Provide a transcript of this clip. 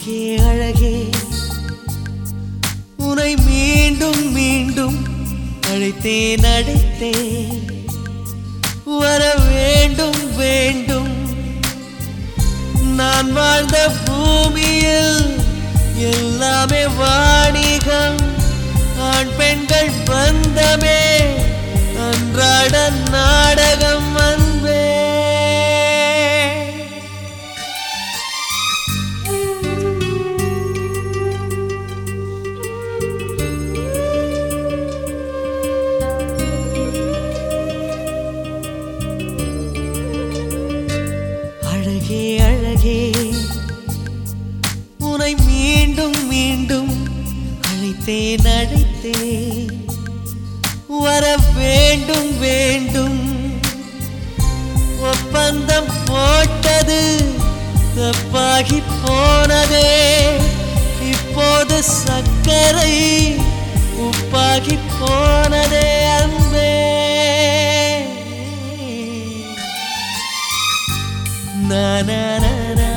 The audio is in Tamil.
அழகே அழகே. உனை மீண்டும் மீண்டும் அழைத்தேன் அழைத்தேன் வர வேண்டும் வேண்டும். நான் வாழ்ந்த பூமியில் எல்லாமே வாணிகம். ஆண் பெண்கள் வந்து அழகே அழகே. உனை மீண்டும் மீண்டும் அழைத்தேன் அழைத்தேன். வர வேண்டும் வேண்டும். ஒப்பந்தம் போட்டது தப்பாகி போனதே. இப்போது சர்க்கரை உப்பாகி போனதே. na na na na.